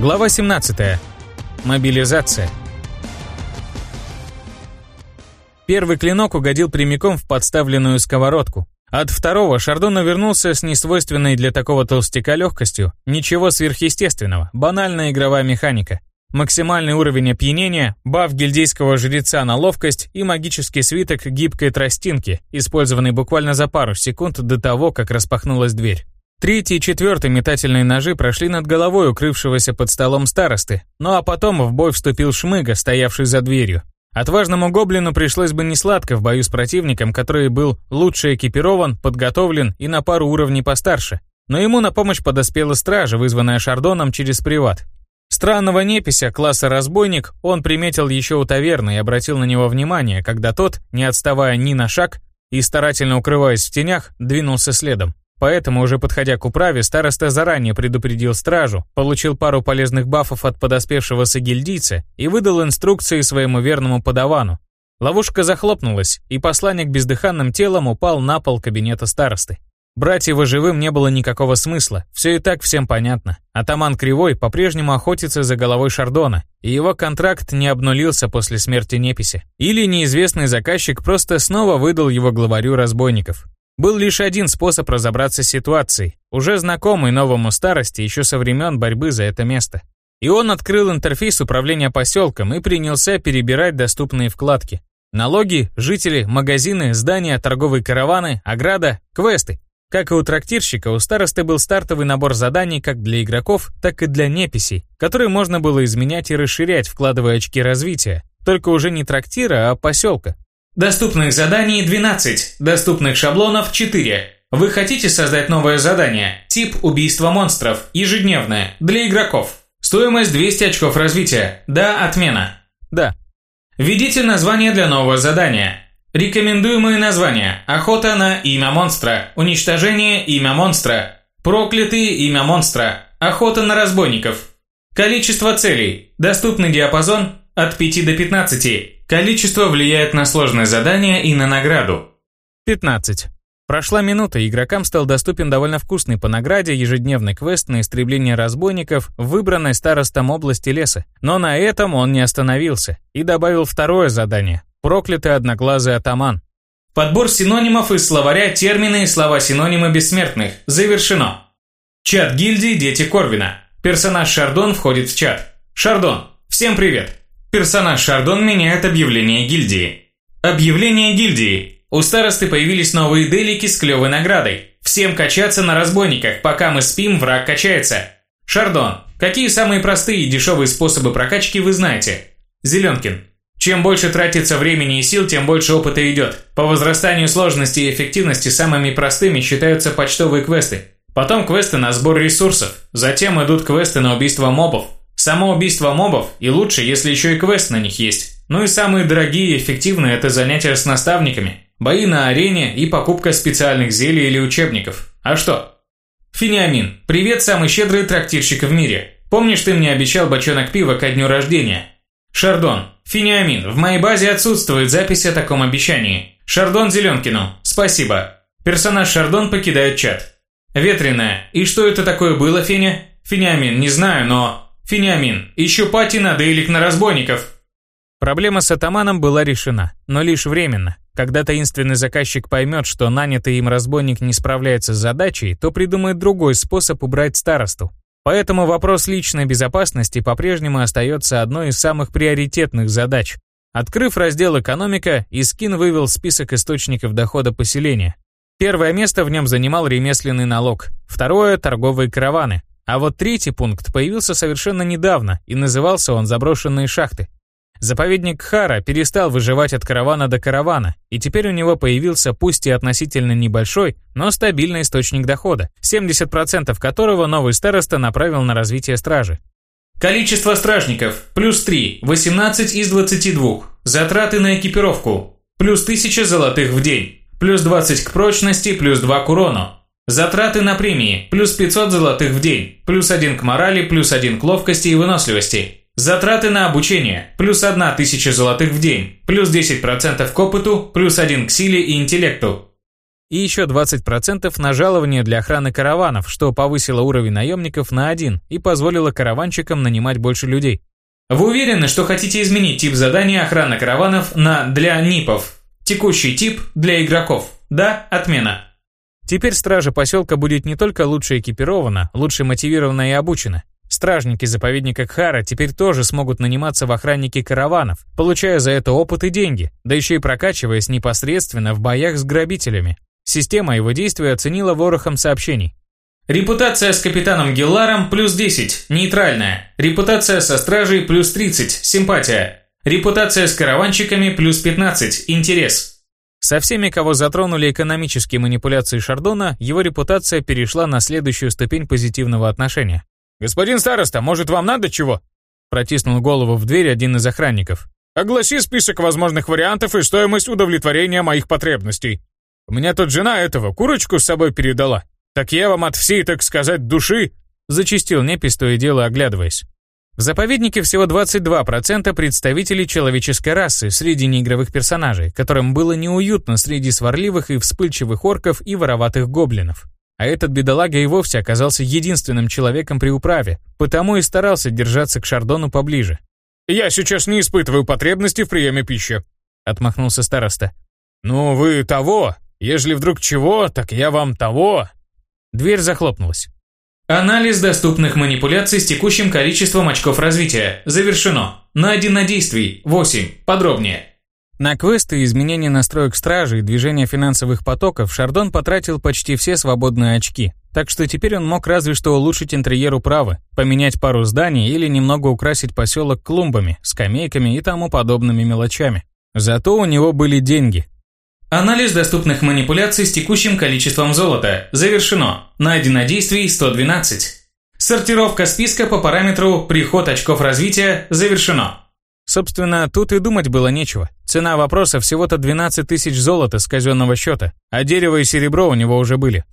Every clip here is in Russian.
Глава 17. Мобилизация. Первый клинок угодил прямиком в подставленную сковородку. От второго Шардон вернулся с несвойственной для такого толстяка легкостью. Ничего сверхъестественного, банальная игровая механика. Максимальный уровень опьянения, баф гильдейского жреца на ловкость и магический свиток гибкой тростинки, использованный буквально за пару секунд до того, как распахнулась дверь. Третий и четвертый метательные ножи прошли над головой укрывшегося под столом старосты, ну а потом в бой вступил Шмыга, стоявший за дверью. Отважному гоблину пришлось бы несладко в бою с противником, который был лучше экипирован, подготовлен и на пару уровней постарше. Но ему на помощь подоспела стража, вызванная Шардоном через приват. Странного непися класса разбойник он приметил еще у таверны и обратил на него внимание, когда тот, не отставая ни на шаг и старательно укрываясь в тенях, двинулся следом. Поэтому, уже подходя к управе, староста заранее предупредил стражу, получил пару полезных бафов от подоспевшего сагильдийца и выдал инструкции своему верному подавану. Ловушка захлопнулась, и посланник бездыханным телом упал на пол кабинета старосты. Брать его живым не было никакого смысла, все и так всем понятно. Атаман Кривой по-прежнему охотится за головой Шардона, и его контракт не обнулился после смерти Неписи. Или неизвестный заказчик просто снова выдал его главарю разбойников. Был лишь один способ разобраться с ситуацией, уже знакомый новому старости еще со времен борьбы за это место. И он открыл интерфейс управления поселком и принялся перебирать доступные вкладки. Налоги, жители, магазины, здания, торговые караваны, ограда, квесты. Как и у трактирщика, у старосты был стартовый набор заданий как для игроков, так и для неписей, которые можно было изменять и расширять, вкладывая очки развития, только уже не трактира, а поселка. Доступных заданий 12, доступных шаблонов 4. Вы хотите создать новое задание? Тип убийства монстров, ежедневное, для игроков. Стоимость 200 очков развития. Да, отмена. Да. Введите название для нового задания. Рекомендуемые названия. Охота на имя монстра. Уничтожение имя монстра. Проклятые имя монстра. Охота на разбойников. Количество целей. Доступный диапазон от 5 до 15. Количество влияет на сложное задание и на награду. 15. Прошла минута, игрокам стал доступен довольно вкусный по награде ежедневный квест на истребление разбойников выбранной старостом области леса. Но на этом он не остановился и добавил второе задание – проклятый одноглазый атаман. Подбор синонимов из словаря термины и слова-синонимы бессмертных. Завершено. Чат гильдии «Дети Корвина». Персонаж Шардон входит в чат. Шардон, всем привет. Персонаж Шардон меняет объявление гильдии. Объявление гильдии. У старосты появились новые делики с клевой наградой. Всем качаться на разбойниках, пока мы спим, враг качается. Шардон, какие самые простые и дешевые способы прокачки вы знаете? Зеленкин. Чем больше тратится времени и сил, тем больше опыта идет. По возрастанию сложности и эффективности самыми простыми считаются почтовые квесты. Потом квесты на сбор ресурсов. Затем идут квесты на убийство мобов. Само убийство мобов, и лучше, если еще и квест на них есть. Ну и самые дорогие и эффективные – это занятия с наставниками, бои на арене и покупка специальных зелий или учебников. А что? Финиамин, привет, самый щедрый трактирщик в мире. Помнишь, ты мне обещал бочонок пива ко дню рождения? Шардон, Финиамин, в моей базе отсутствует запись о таком обещании. Шардон Зеленкину, спасибо. Персонаж Шардон покидает чат. Ветреная, и что это такое было, Феня? Финиамин, не знаю, но «Финиамин, ищу пати на дейлик на разбойников!» Проблема с атаманом была решена, но лишь временно. Когда таинственный заказчик поймет, что нанятый им разбойник не справляется с задачей, то придумает другой способ убрать старосту. Поэтому вопрос личной безопасности по-прежнему остается одной из самых приоритетных задач. Открыв раздел «Экономика», Искин вывел список источников дохода поселения. Первое место в нем занимал ремесленный налог, второе – торговые караваны, а вот третий пункт появился совершенно недавно, и назывался он «Заброшенные шахты». Заповедник Хара перестал выживать от каравана до каравана, и теперь у него появился пусть и относительно небольшой, но стабильный источник дохода, 70% которого новый староста направил на развитие стражи. Количество стражников – плюс 3, 18 из 22. Затраты на экипировку – плюс 1000 золотых в день, плюс 20 к прочности, плюс 2 к урону. Затраты на премии – плюс 500 золотых в день, плюс 1 к морали, плюс 1 к ловкости и выносливости. Затраты на обучение – плюс 1000 золотых в день, плюс 10% к опыту, плюс 1 к силе и интеллекту. и еще 20% на жалование для охраны караванов, что повысило уровень наемников на один и позволило караванщикам нанимать больше людей. Вы уверены, что хотите изменить тип задания охраны караванов на «для НИПов»? Текущий тип для игроков. Да, отмена. Теперь стража поселка будет не только лучше экипирована, лучше мотивирована и обучена. Стражники заповедника Кхара теперь тоже смогут наниматься в охранники караванов, получая за это опыт и деньги, да еще и прокачиваясь непосредственно в боях с грабителями. Система его действия оценила ворохом сообщений. Репутация с капитаном Гелларом плюс 10, нейтральная. Репутация со стражей плюс 30, симпатия. Репутация с караванщиками плюс 15, интерес. Со всеми, кого затронули экономические манипуляции Шардона, его репутация перешла на следующую ступень позитивного отношения. «Господин староста, может, вам надо чего?» Протиснул голову в дверь один из охранников. «Огласи список возможных вариантов и стоимость удовлетворения моих потребностей. У меня тут жена этого курочку с собой передала. Так я вам от всей, так сказать, души...» Зачистил непись то и дело, оглядываясь. В заповеднике всего 22% представителей человеческой расы среди неигровых персонажей, которым было неуютно среди сварливых и вспыльчивых орков и вороватых гоблинов. А этот бедолага и вовсе оказался единственным человеком при управе, потому и старался держаться к Шардону поближе. «Я сейчас не испытываю потребности в приеме пищи», — отмахнулся староста. «Ну, вы того. Ежели вдруг чего, так я вам того». Дверь захлопнулась. Анализ доступных манипуляций с текущим количеством очков развития. Завершено. Найдено действий. 8. Подробнее. На квесты, изменения настроек стражи и движение финансовых потоков Шардон потратил почти все свободные очки, так что теперь он мог разве что улучшить интерьер управы, поменять пару зданий или немного украсить поселок клумбами, скамейками и тому подобными мелочами. Зато у него были деньги, Анализ доступных манипуляций с текущим количеством золота. Завершено. Найдено действий 112. Сортировка списка по параметру «Приход очков развития» завершено. Собственно, тут и думать было нечего. Цена вопроса всего-то 12 тысяч золота с казенного счета, а дерево и серебро у него уже были.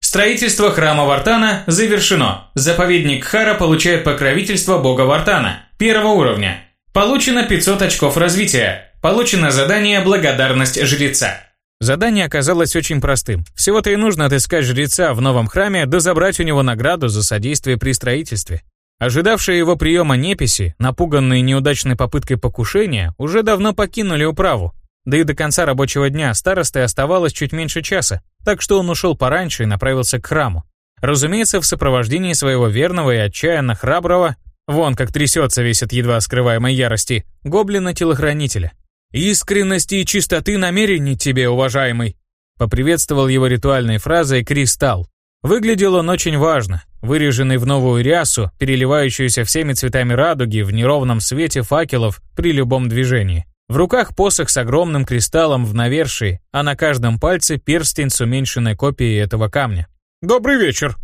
Строительство храма Вартана завершено. Заповедник Хара получает покровительство бога Вартана, первого уровня. Получено 500 очков развития. Получено задание «Благодарность жреца». Задание оказалось очень простым. Всего-то и нужно отыскать жреца в новом храме да забрать у него награду за содействие при строительстве. Ожидавшие его приема неписи, напуганные неудачной попыткой покушения, уже давно покинули управу. Да и до конца рабочего дня старостой оставалось чуть меньше часа, так что он ушел пораньше и направился к храму. Разумеется, в сопровождении своего верного и отчаянно храброго, вон как трясется весь от едва скрываемой ярости, гоблина-телохранителя. «Искренности и чистоты намерений тебе, уважаемый!» Поприветствовал его ритуальной фразой «Кристалл». Выглядел он очень важно, выреженный в новую рясу, переливающуюся всеми цветами радуги в неровном свете факелов при любом движении. В руках посох с огромным кристаллом в навершии, а на каждом пальце перстень с уменьшенной копией этого камня. «Добрый вечер!»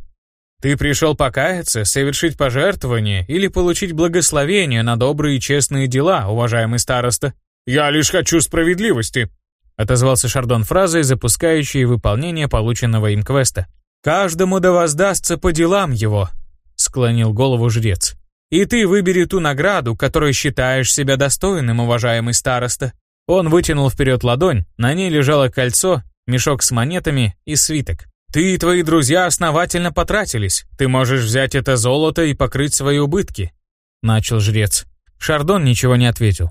«Ты пришел покаяться, совершить пожертвование или получить благословение на добрые и честные дела, уважаемый староста?» «Я лишь хочу справедливости», — отозвался Шардон фразой, запускающей выполнение полученного им квеста. «Каждому да воздастся по делам его», — склонил голову жрец. «И ты выбери ту награду, которой считаешь себя достойным, уважаемый староста». Он вытянул вперед ладонь, на ней лежало кольцо, мешок с монетами и свиток. «Ты и твои друзья основательно потратились. Ты можешь взять это золото и покрыть свои убытки», — начал жрец. Шардон ничего не ответил.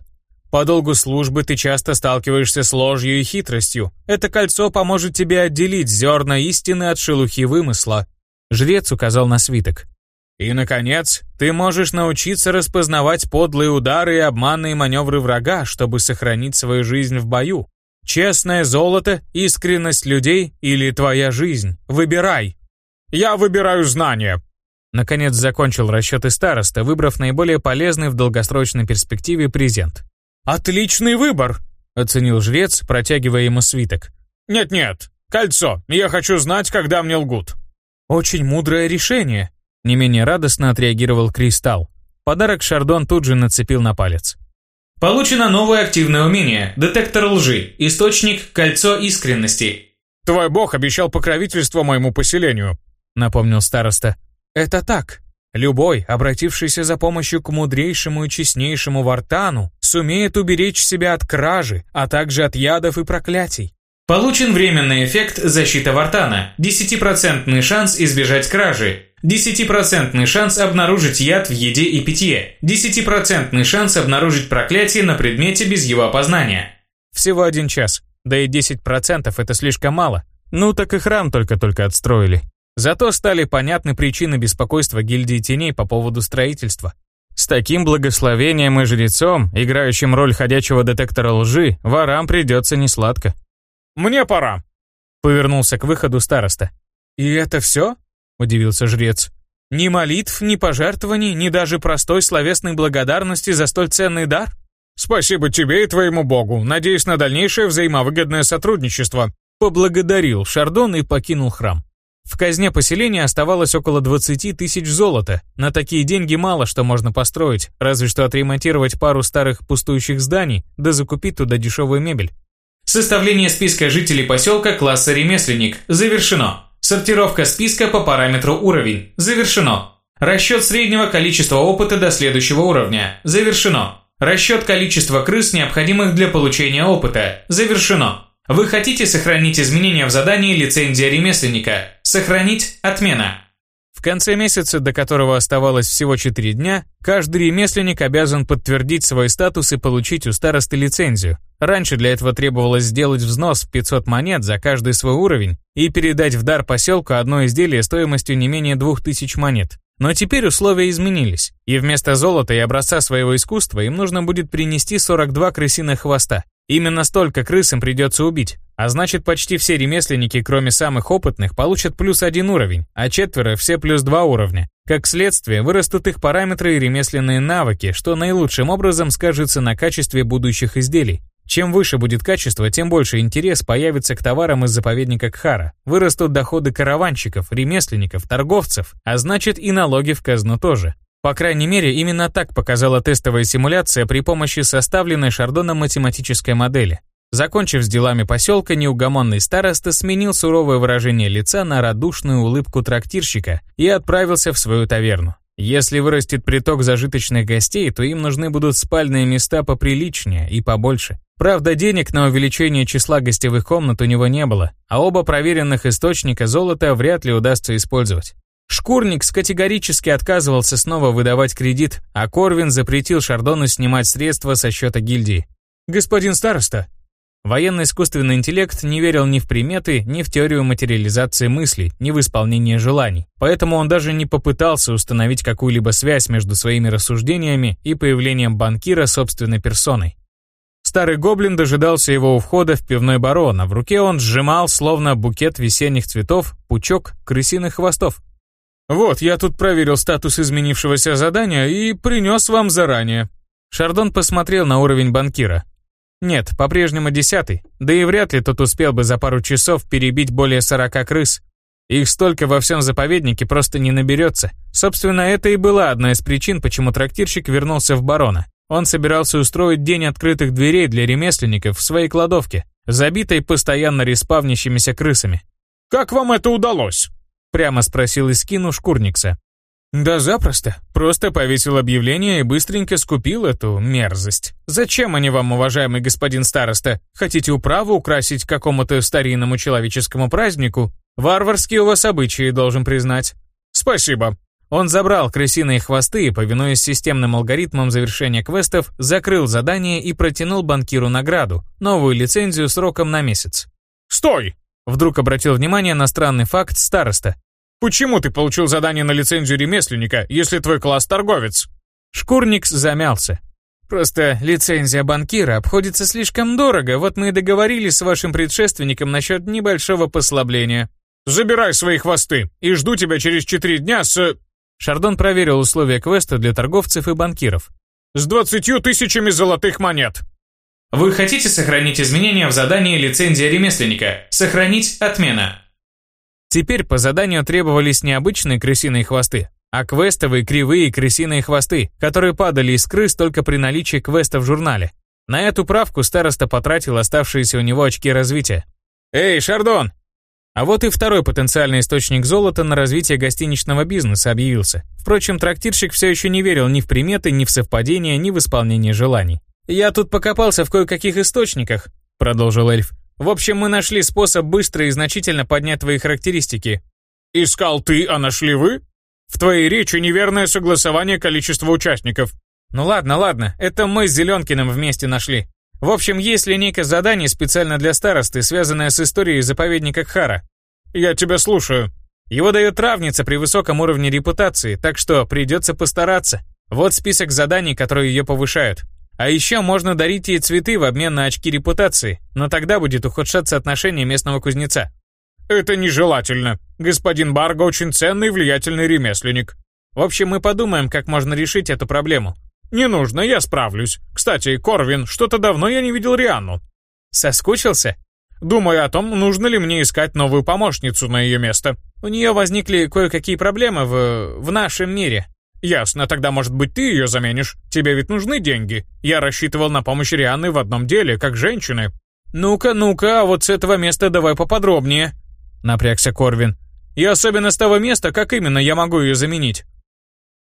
По долгу службы ты часто сталкиваешься с ложью и хитростью. Это кольцо поможет тебе отделить зерна истины от шелухи вымысла. Жрец указал на свиток. И, наконец, ты можешь научиться распознавать подлые удары и обманные маневры врага, чтобы сохранить свою жизнь в бою. Честное золото, искренность людей или твоя жизнь. Выбирай. Я выбираю знания. Наконец закончил расчеты староста, выбрав наиболее полезный в долгосрочной перспективе презент. «Отличный выбор!» — оценил жрец, протягивая ему свиток. «Нет-нет, кольцо. Я хочу знать, когда мне лгут». «Очень мудрое решение», — не менее радостно отреагировал Кристалл. Подарок Шардон тут же нацепил на палец. Получено новое активное умение – детектор лжи, источник – кольцо искренности. «Твой бог обещал покровительство моему поселению», – напомнил староста. «Это так», Любой, обратившийся за помощью к мудрейшему и честнейшему Вартану, сумеет уберечь себя от кражи, а также от ядов и проклятий. Получен временный эффект защита Вартана, 10% шанс избежать кражи, 10% шанс обнаружить яд в еде и питье, 10% шанс обнаружить проклятие на предмете без его опознания. Всего один час, да и 10% это слишком мало. Ну так и храм только-только отстроили. Зато стали понятны причины беспокойства гильдии теней по поводу строительства. С таким благословением и жрецом, играющим роль ходячего детектора лжи, ворам придется несладко. «Мне пора», — повернулся к выходу староста. «И это все?» — удивился жрец. «Ни молитв, ни пожертвований, ни даже простой словесной благодарности за столь ценный дар?» «Спасибо тебе и твоему богу. Надеюсь на дальнейшее взаимовыгодное сотрудничество», — поблагодарил Шардон и покинул храм. В казне поселения оставалось около 20 тысяч золота. На такие деньги мало что можно построить, разве что отремонтировать пару старых пустующих зданий, да закупить туда дешевую мебель. Составление списка жителей поселка класса ремесленник завершено. Сортировка списка по параметру уровень завершено. Расчет среднего количества опыта до следующего уровня завершено. Расчет количества крыс, необходимых для получения опыта завершено. Вы хотите сохранить изменения в задании лицензия ремесленника? Сохранить отмена. В конце месяца, до которого оставалось всего 4 дня, каждый ремесленник обязан подтвердить свой статус и получить у старосты лицензию. Раньше для этого требовалось сделать взнос в 500 монет за каждый свой уровень и передать в дар поселку одно изделие стоимостью не менее 2000 монет. Но теперь условия изменились, и вместо золота и образца своего искусства им нужно будет принести 42 крысиных хвоста. Именно столько крыс им придется убить, а значит почти все ремесленники, кроме самых опытных, получат плюс один уровень, а четверо все плюс два уровня. Как следствие, вырастут их параметры и ремесленные навыки, что наилучшим образом скажется на качестве будущих изделий. Чем выше будет качество, тем больше интерес появится к товарам из заповедника Кхара. Вырастут доходы караванщиков, ремесленников, торговцев, а значит и налоги в казну тоже. По крайней мере, именно так показала тестовая симуляция при помощи составленной Шардоном математической модели. Закончив с делами поселка, неугомонный староста сменил суровое выражение лица на радушную улыбку трактирщика и отправился в свою таверну. Если вырастет приток зажиточных гостей, то им нужны будут спальные места поприличнее и побольше. Правда, денег на увеличение числа гостевых комнат у него не было, а оба проверенных источника золота вряд ли удастся использовать. Шкурникс категорически отказывался снова выдавать кредит, а Корвин запретил Шардону снимать средства со счета гильдии. «Господин староста!» Военный искусственный интеллект не верил ни в приметы, ни в теорию материализации мыслей, ни в исполнение желаний. Поэтому он даже не попытался установить какую-либо связь между своими рассуждениями и появлением банкира собственной персоной. Старый гоблин дожидался его у входа в пивной барон, а в руке он сжимал, словно букет весенних цветов, пучок крысиных хвостов. «Вот, я тут проверил статус изменившегося задания и принес вам заранее». Шардон посмотрел на уровень банкира. Нет, по-прежнему десятый, да и вряд ли тот успел бы за пару часов перебить более сорока крыс. Их столько во всем заповеднике просто не наберется. Собственно, это и была одна из причин, почему трактирщик вернулся в барона. Он собирался устроить день открытых дверей для ремесленников в своей кладовке, забитой постоянно респавнящимися крысами. «Как вам это удалось?» Прямо спросил Искину Шкурникса. «Да запросто. Просто повесил объявление и быстренько скупил эту мерзость. Зачем они вам, уважаемый господин староста? Хотите управу украсить какому-то старинному человеческому празднику? Варварские у вас обычаи, должен признать». «Спасибо». Он забрал крысиные хвосты и, повинуясь системным алгоритмам завершения квестов, закрыл задание и протянул банкиру награду, новую лицензию сроком на месяц. «Стой!» Вдруг обратил внимание на странный факт староста. «Почему ты получил задание на лицензию ремесленника, если твой класс торговец?» Шкурникс замялся. «Просто лицензия банкира обходится слишком дорого, вот мы и договорились с вашим предшественником насчет небольшого послабления». «Забирай свои хвосты, и жду тебя через четыре дня с...» Шардон проверил условия квеста для торговцев и банкиров. «С двадцатью тысячами золотых монет!» Вы хотите сохранить изменения в задании лицензия ремесленника? Сохранить отмена. Теперь по заданию требовались не обычные крысиные хвосты, а квестовые кривые крысиные хвосты, которые падали из крыс только при наличии квеста в журнале. На эту правку староста потратил оставшиеся у него очки развития. «Эй, Шардон!» А вот и второй потенциальный источник золота на развитие гостиничного бизнеса объявился. Впрочем, трактирщик все еще не верил ни в приметы, ни в совпадения, ни в исполнение желаний. «Я тут покопался в кое-каких источниках», — продолжил эльф. В общем, мы нашли способ быстро и значительно поднять твои характеристики. Искал ты, а нашли вы? В твоей речи неверное согласование количества участников. Ну ладно, ладно, это мы с Зеленкиным вместе нашли. В общем, есть линейка заданий специально для старосты, связанная с историей заповедника Кхара. Я тебя слушаю. Его дает травница при высоком уровне репутации, так что придется постараться. Вот список заданий, которые ее повышают. А еще можно дарить ей цветы в обмен на очки репутации, но тогда будет ухудшаться отношение местного кузнеца. Это нежелательно. Господин Барго очень ценный и влиятельный ремесленник. В общем, мы подумаем, как можно решить эту проблему. Не нужно, я справлюсь. Кстати, Корвин, что-то давно я не видел Рианну. Соскучился? Думаю о том, нужно ли мне искать новую помощницу на ее место. У нее возникли кое-какие проблемы в... в нашем мире. Ясно, тогда, может быть, ты ее заменишь? Тебе ведь нужны деньги. Я рассчитывал на помощь Рианны в одном деле, как женщины. Ну-ка, ну-ка, а вот с этого места давай поподробнее. Напрягся Корвин. И особенно с того места, как именно я могу ее заменить.